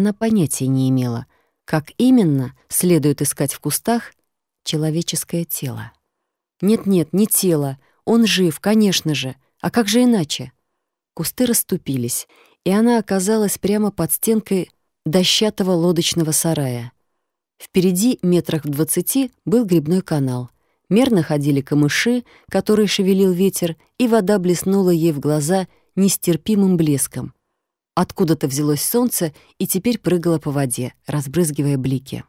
она понятия не имела, как именно следует искать в кустах человеческое тело. Нет-нет, не тело. Он жив, конечно же. А как же иначе? Кусты расступились, и она оказалась прямо под стенкой дощатого лодочного сарая. Впереди, метрах в двадцати, был грибной канал. Мерно ходили камыши, которые шевелил ветер, и вода блеснула ей в глаза нестерпимым блеском. Откуда-то взялось солнце и теперь прыгало по воде, разбрызгивая блики.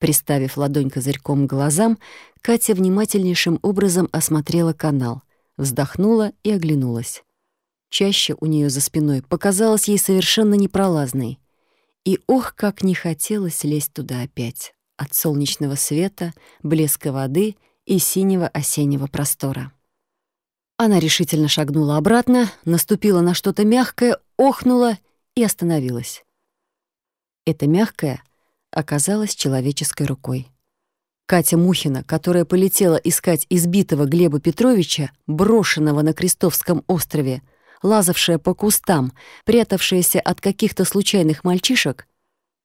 Приставив ладонь козырьком к глазам, Катя внимательнейшим образом осмотрела канал, вздохнула и оглянулась. Чаще у нее за спиной показалась ей совершенно непролазной. И ох, как не хотелось лезть туда опять. От солнечного света, блеска воды и синего осеннего простора. Она решительно шагнула обратно, наступила на что-то мягкое, охнула и остановилась. Это мягкое оказалось человеческой рукой. Катя Мухина, которая полетела искать избитого Глеба Петровича, брошенного на Крестовском острове, лазавшая по кустам, прятавшаяся от каких-то случайных мальчишек,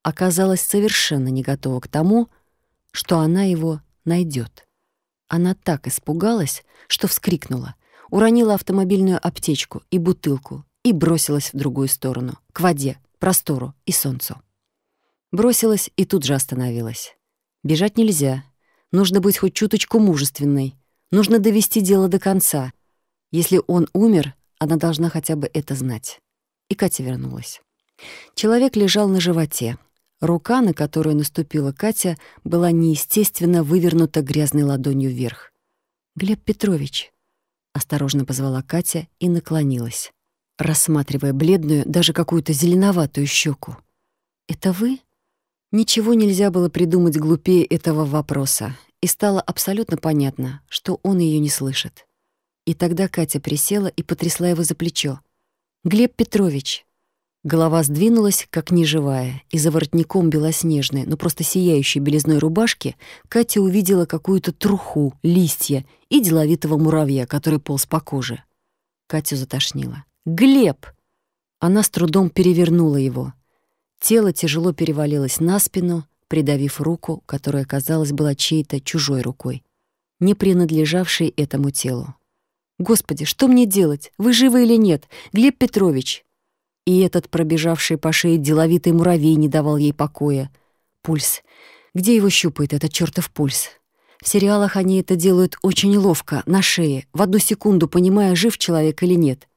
оказалась совершенно не готова к тому, что она его найдет. Она так испугалась, что вскрикнула, уронила автомобильную аптечку и бутылку и бросилась в другую сторону, к воде, простору и солнцу. Бросилась и тут же остановилась. Бежать нельзя. Нужно быть хоть чуточку мужественной. Нужно довести дело до конца. Если он умер, она должна хотя бы это знать. И Катя вернулась. Человек лежал на животе. Рука, на которую наступила Катя, была неестественно вывернута грязной ладонью вверх. «Глеб Петрович», — осторожно позвала Катя и наклонилась, рассматривая бледную, даже какую-то зеленоватую щеку. «Это вы?» Ничего нельзя было придумать глупее этого вопроса, и стало абсолютно понятно, что он ее не слышит. И тогда Катя присела и потрясла его за плечо. «Глеб Петрович!» Голова сдвинулась, как неживая, и за воротником белоснежной, но просто сияющей белизной рубашки Катя увидела какую-то труху, листья и деловитого муравья, который полз по коже. Катю затошнило. «Глеб!» Она с трудом перевернула его. Тело тяжело перевалилось на спину, придавив руку, которая, казалось, была чьей-то чужой рукой, не принадлежавшей этому телу. Господи, что мне делать? Вы живы или нет? Глеб Петрович!» И этот пробежавший по шее деловитый муравей не давал ей покоя. Пульс. Где его щупает этот чертов пульс? В сериалах они это делают очень ловко, на шее, в одну секунду понимая, жив человек или нет.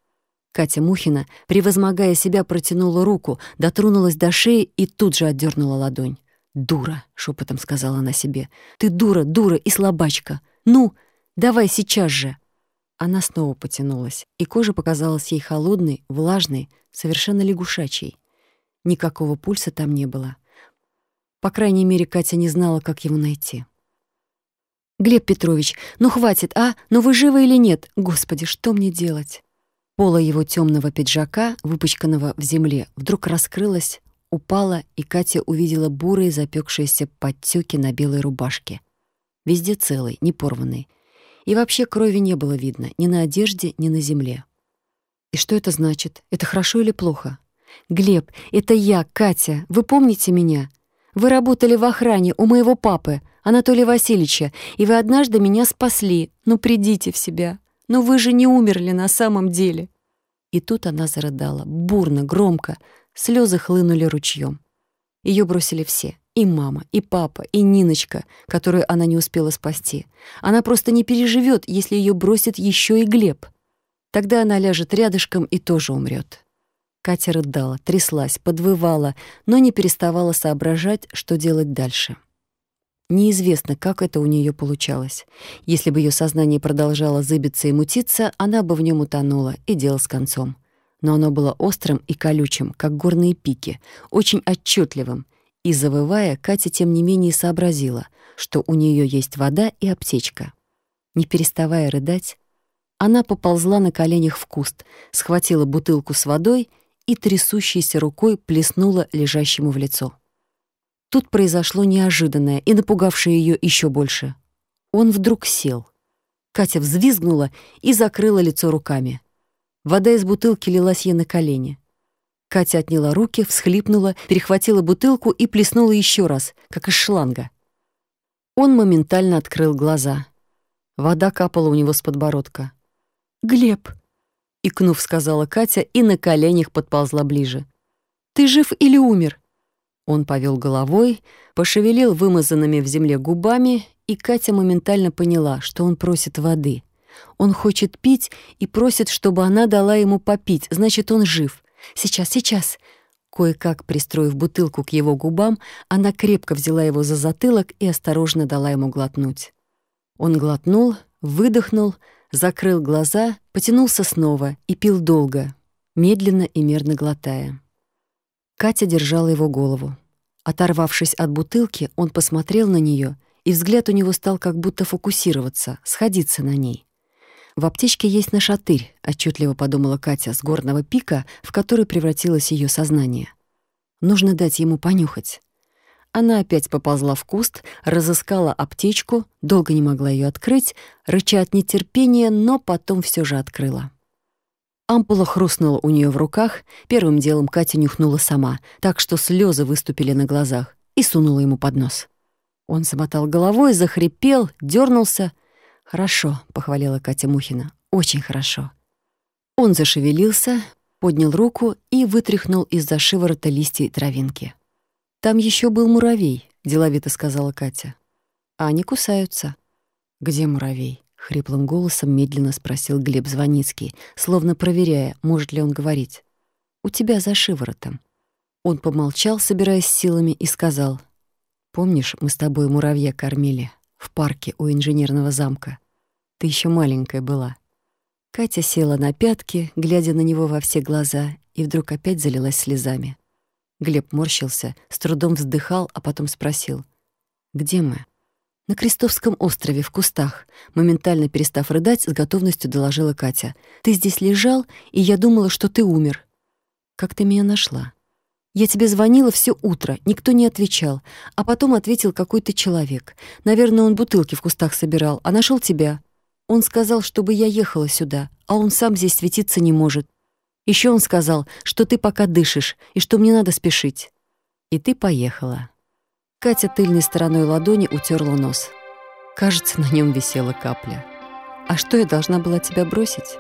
Катя Мухина, превозмогая себя, протянула руку, дотронулась до шеи и тут же отдернула ладонь. «Дура», — шепотом сказала она себе. «Ты дура, дура и слабачка. Ну, давай сейчас же». Она снова потянулась, и кожа показалась ей холодной, влажной, совершенно лягушачьей. Никакого пульса там не было. По крайней мере, Катя не знала, как его найти. «Глеб Петрович, ну хватит, а? Ну вы живы или нет? Господи, что мне делать?» Пола его темного пиджака, выпачканного в земле, вдруг раскрылась, упала, и Катя увидела бурые запекшиеся подтеки на белой рубашке. Везде целый, не порванный. И вообще крови не было видно ни на одежде, ни на земле. И что это значит? Это хорошо или плохо? Глеб, это я, Катя. Вы помните меня? Вы работали в охране у моего папы, Анатолия Васильевича, и вы однажды меня спасли. Ну, придите в себя. Ну, вы же не умерли на самом деле. И тут она зарыдала, бурно, громко. Слезы хлынули ручьем. Ее бросили все. И мама, и папа, и Ниночка, которую она не успела спасти. Она просто не переживет, если ее бросит еще и Глеб. Тогда она ляжет рядышком и тоже умрет. Катя рыдала, тряслась, подвывала, но не переставала соображать, что делать дальше. Неизвестно, как это у нее получалось. Если бы ее сознание продолжало зыбиться и мутиться, она бы в нем утонула, и дело с концом. Но оно было острым и колючим, как горные пики, очень отчетливым, и, завывая, Катя тем не менее сообразила, что у нее есть вода и аптечка. Не переставая рыдать, она поползла на коленях в куст, схватила бутылку с водой и трясущейся рукой плеснула лежащему в лицо. Тут произошло неожиданное и напугавшее ее еще больше. Он вдруг сел. Катя взвизгнула и закрыла лицо руками. Вода из бутылки лилась ей на колени. Катя отняла руки, всхлипнула, перехватила бутылку и плеснула еще раз, как из шланга. Он моментально открыл глаза. Вода капала у него с подбородка. «Глеб!» — икнув, сказала Катя и на коленях подползла ближе. «Ты жив или умер?» Он повел головой, пошевелил вымазанными в земле губами, и Катя моментально поняла, что он просит воды. Он хочет пить и просит, чтобы она дала ему попить, значит, он жив. «Сейчас, сейчас!» Кое-как пристроив бутылку к его губам, она крепко взяла его за затылок и осторожно дала ему глотнуть. Он глотнул, выдохнул, закрыл глаза, потянулся снова и пил долго, медленно и мерно глотая. Катя держала его голову. Оторвавшись от бутылки, он посмотрел на нее, и взгляд у него стал как будто фокусироваться, сходиться на ней. В аптечке есть нашатырь, отчетливо подумала Катя с горного пика, в который превратилось ее сознание. Нужно дать ему понюхать. Она опять поползла в куст, разыскала аптечку, долго не могла ее открыть, рыча от нетерпения, но потом все же открыла. Ампула хрустнула у нее в руках, первым делом Катя нюхнула сама, так что слезы выступили на глазах, и сунула ему под нос. Он замотал головой, захрипел, дернулся — «Хорошо», — похвалила Катя Мухина. «Очень хорошо». Он зашевелился, поднял руку и вытряхнул из-за шиворота листья и травинки. «Там еще был муравей», — деловито сказала Катя. «А они кусаются». «Где муравей?» — хриплым голосом медленно спросил Глеб Звоницкий, словно проверяя, может ли он говорить. «У тебя за шиворотом». Он помолчал, собираясь силами, и сказал. «Помнишь, мы с тобой муравья кормили?» в парке у инженерного замка. Ты еще маленькая была. Катя села на пятки, глядя на него во все глаза, и вдруг опять залилась слезами. Глеб морщился, с трудом вздыхал, а потом спросил. «Где мы?» «На Крестовском острове, в кустах», моментально перестав рыдать, с готовностью доложила Катя. «Ты здесь лежал, и я думала, что ты умер». «Как ты меня нашла?» Я тебе звонила все утро, никто не отвечал, а потом ответил какой-то человек. Наверное, он бутылки в кустах собирал, а нашел тебя. Он сказал, чтобы я ехала сюда, а он сам здесь светиться не может. Еще он сказал, что ты пока дышишь и что мне надо спешить. И ты поехала. Катя тыльной стороной ладони утерла нос. Кажется, на нем висела капля. А что я должна была тебя бросить?